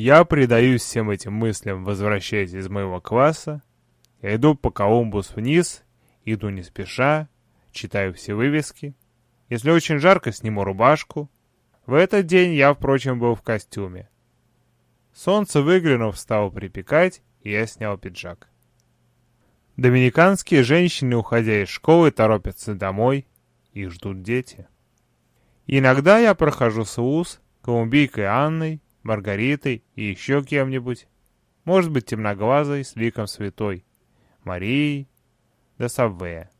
Я предаюсь всем этим мыслям, возвращаясь из моего класса. Я иду по Колумбус вниз, иду не спеша, читаю все вывески. Если очень жарко, сниму рубашку. В этот день я, впрочем, был в костюме. Солнце, выглянув, стало припекать, и я снял пиджак. Доминиканские женщины, уходя из школы, торопятся домой. Их ждут дети. Иногда я прохожу с Уз, Колумбийкой Анной, Маргаритой и еще кем-нибудь. Может быть, темноглазой, с ликом святой. Марией, до Сабвея.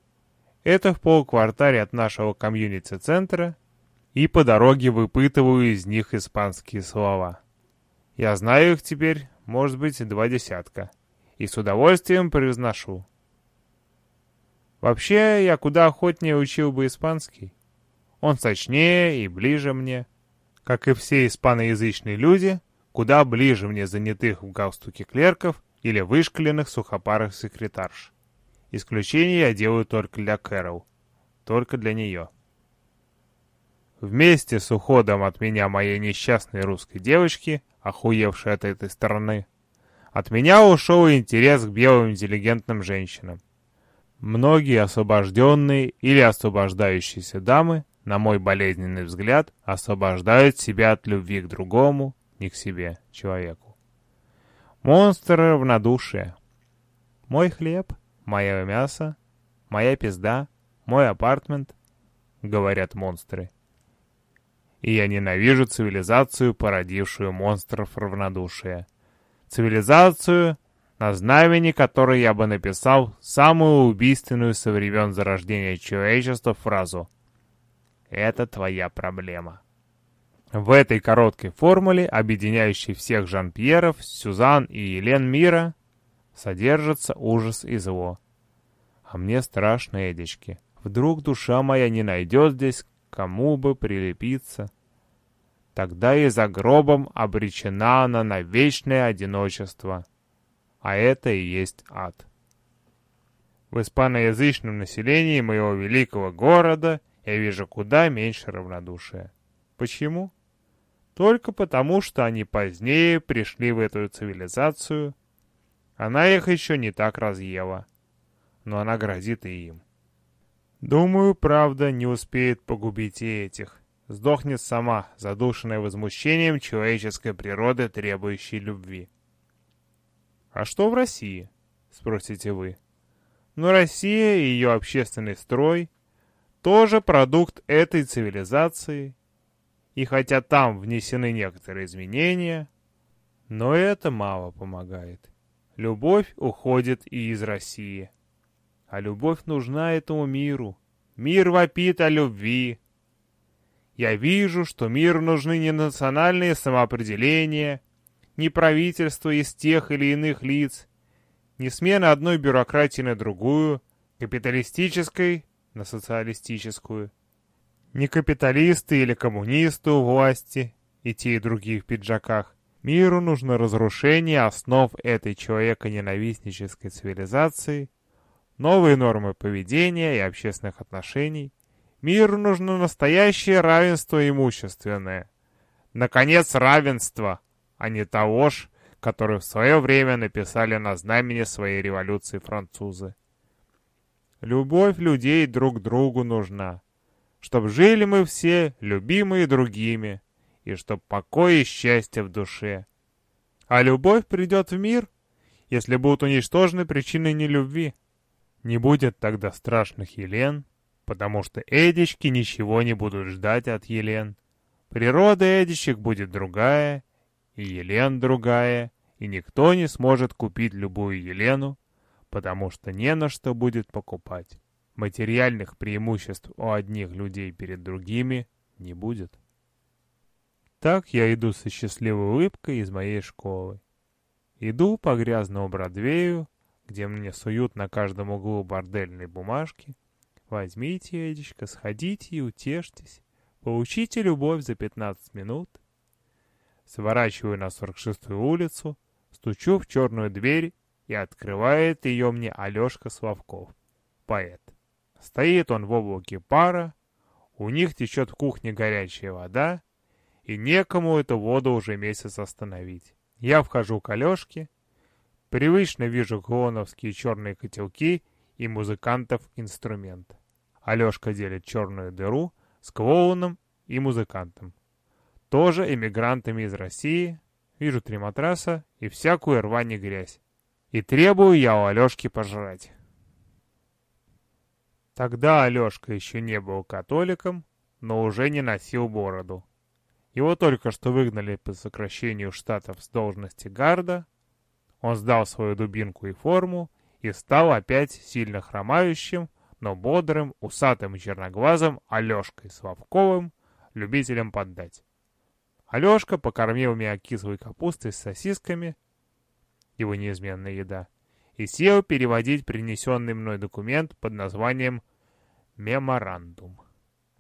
Это в полквартале от нашего комьюнити-центра, и по дороге выпытываю из них испанские слова. Я знаю их теперь, может быть, два десятка, и с удовольствием произношу. Вообще, я куда охотнее учил бы испанский. Он сочнее и ближе мне. Как и все испаноязычные люди, куда ближе мне занятых в галстуке клерков или вышкаленных сухопарых секретарш. Исключение я делаю только для Кэрол. Только для нее. Вместе с уходом от меня моей несчастной русской девочки, охуевшей от этой стороны, от меня ушел интерес к белым интеллигентным женщинам. Многие освобожденные или освобождающиеся дамы, на мой болезненный взгляд, освобождают себя от любви к другому, не к себе, человеку. Монстр равнодушия. Мой хлеб, мое мясо, моя пизда, мой апартмент, говорят монстры и я ненавижу цивилизацию, породившую монстров равнодушия. Цивилизацию, на знамени которой я бы написал самую убийственную со времен зарождения человечества фразу «Это твоя проблема». В этой короткой формуле, объединяющей всех Жан-Пьеров, Сюзан и Елен мира, содержится ужас и зло. А мне страшно, Эдички. Вдруг душа моя не найдет здесь кому бы прилепиться. Тогда и за гробом обречена она на вечное одиночество. А это и есть ад. В испаноязычном населении моего великого города я вижу куда меньше равнодушия. Почему? Только потому, что они позднее пришли в эту цивилизацию. Она их еще не так разъела. Но она грозит и им. Думаю, правда не успеет погубить и этих. Сдохнет сама, задушенная возмущением человеческой природы, требующей любви. А что в России? Спросите вы. Но Россия и ее общественный строй тоже продукт этой цивилизации. И хотя там внесены некоторые изменения, но это мало помогает. Любовь уходит и из России. А любовь нужна этому миру. Мир вопит о любви. Я вижу, что миру нужны не национальные самоопределения, не правительство из тех или иных лиц, не смена одной бюрократии на другую, капиталистической на социалистическую, не капиталисты или коммунисты у власти, и те и другие в пиджаках. Миру нужно разрушение основ этой человеконенавистнической цивилизации новые нормы поведения и общественных отношений. Миру нужно настоящее равенство имущественное. Наконец, равенство, а не того ж, которое в свое время написали на знамени своей революции французы. Любовь людей друг другу нужна, чтоб жили мы все, любимые другими, и чтоб покой и счастье в душе. А любовь придет в мир, если будут уничтожены причины нелюбви. Не будет тогда страшных Елен, потому что Эдички ничего не будут ждать от Елен. Природа Эдичек будет другая, и Елен другая, и никто не сможет купить любую Елену, потому что не на что будет покупать. Материальных преимуществ у одних людей перед другими не будет. Так я иду со счастливой улыбкой из моей школы. Иду по грязному Бродвею, где мне суют на каждом углу бордельные бумажки. Возьмите, Эдичка, сходите и утешьтесь. Получите любовь за 15 минут. Сворачиваю на 46-ю улицу, стучу в черную дверь, и открывает ее мне Алешка Славков, поэт. Стоит он в облаке пара, у них течет в кухне горячая вода, и некому эту воду уже месяц остановить. Я вхожу к Алешке, привычно вижу клоуновские черные котелки и музыкантов инструмент. Алешка делит черную дыру с клоуном и музыкантом. Тоже эмигрантами из России. Вижу три матраса и всякую рвань и грязь. И требую я у Алешки пожрать. Тогда Алешка еще не был католиком, но уже не носил бороду. Его только что выгнали по сокращению штатов с должности гарда. Он сдал свою дубинку и форму и стал опять сильно хромающим, но бодрым, усатым и черноглазым Алешкой Славковым, любителем поддать. Алешка покормил меня кислой капустой с сосисками, его неизменная еда, и сел переводить принесенный мной документ под названием «Меморандум».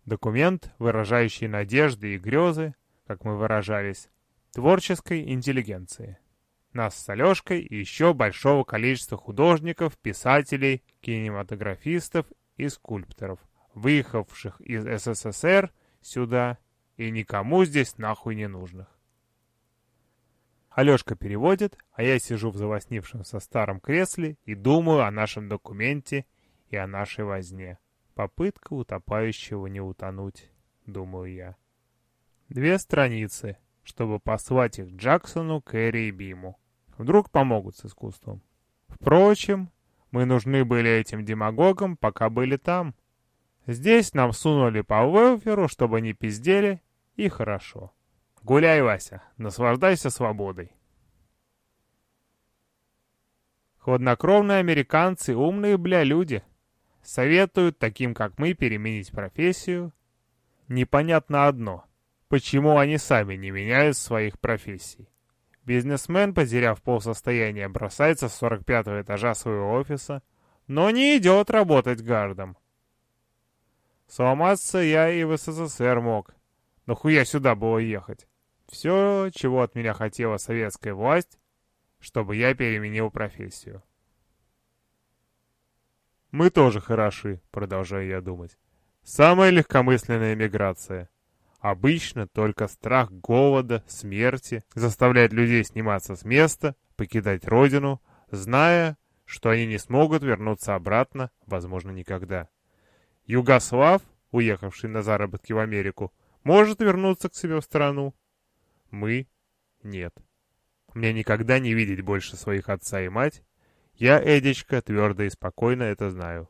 Документ, выражающий надежды и грезы, как мы выражались, творческой интеллигенции. Нас с Алешкой и еще большого количества художников, писателей, кинематографистов и скульпторов, выехавших из СССР сюда и никому здесь нахуй не нужных. Алешка переводит, а я сижу в завоснившемся старом кресле и думаю о нашем документе и о нашей возне. Попытка утопающего не утонуть, думаю я. Две страницы, чтобы послать их Джексону, Кэрри и Биму. Вдруг помогут с искусством. Впрочем, мы нужны были этим демагогам, пока были там. Здесь нам сунули по велферу, чтобы не пиздели, и хорошо. Гуляй, Вася, наслаждайся свободой. Хладнокровные американцы, умные, бля, люди — Советуют таким, как мы, переменить профессию. Непонятно одно. Почему они сами не меняют своих профессий? Бизнесмен, потеряв полсостояния, бросается с 45-го этажа своего офиса, но не идет работать гардом. Сломаться я и в СССР мог. Но хуя сюда было ехать? Все, чего от меня хотела советская власть, чтобы я переменил профессию. Мы тоже хороши, продолжаю я думать. Самая легкомысленная миграция. Обычно только страх голода, смерти заставляет людей сниматься с места, покидать родину, зная, что они не смогут вернуться обратно, возможно, никогда. Югослав, уехавший на заработки в Америку, может вернуться к себе в страну. Мы — нет. Мне никогда не видеть больше своих отца и мать, я, Эдичка, твердо и спокойно это знаю.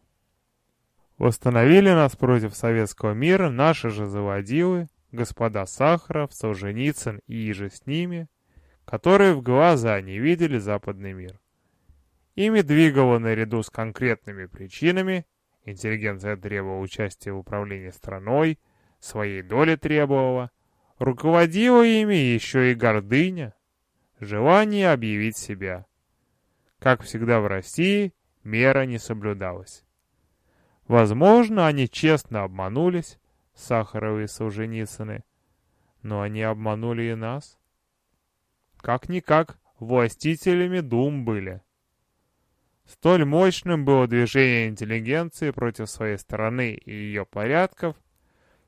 Восстановили нас против советского мира наши же заводилы, господа Сахаров, Солженицын и иже с ними, которые в глаза не видели западный мир. Ими двигало наряду с конкретными причинами, интеллигенция требовала участия в управлении страной, своей доли требовала, руководила ими еще и гордыня, желание объявить себя. Как всегда в России, мера не соблюдалась. Возможно, они честно обманулись, Сахаровы и Солженицыны, но они обманули и нас. Как-никак, властителями дум были. Столь мощным было движение интеллигенции против своей страны и ее порядков,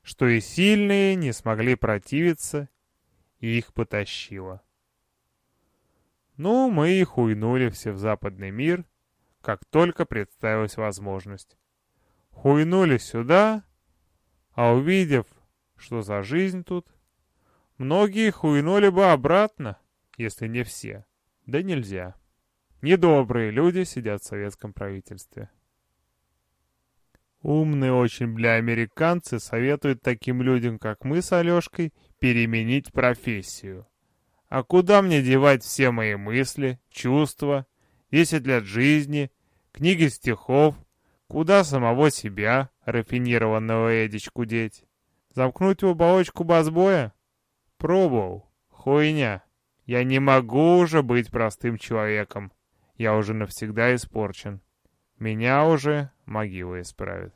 что и сильные не смогли противиться, и их потащило. Ну, мы и хуйнули все в западный мир, как только представилась возможность. Хуйнули сюда, а увидев, что за жизнь тут, многие хуйнули бы обратно, если не все. Да нельзя. Недобрые люди сидят в советском правительстве. Умные очень, бля, американцы советуют таким людям, как мы с Алешкой, переменить профессию. А куда мне девать все мои мысли, чувства, десять лет жизни, книги стихов, куда самого себя, рафинированного Эдичку деть? Замкнуть в оболочку басбоя? Пробовал. Хуйня. Я не могу уже быть простым человеком. Я уже навсегда испорчен. Меня уже могила исправит.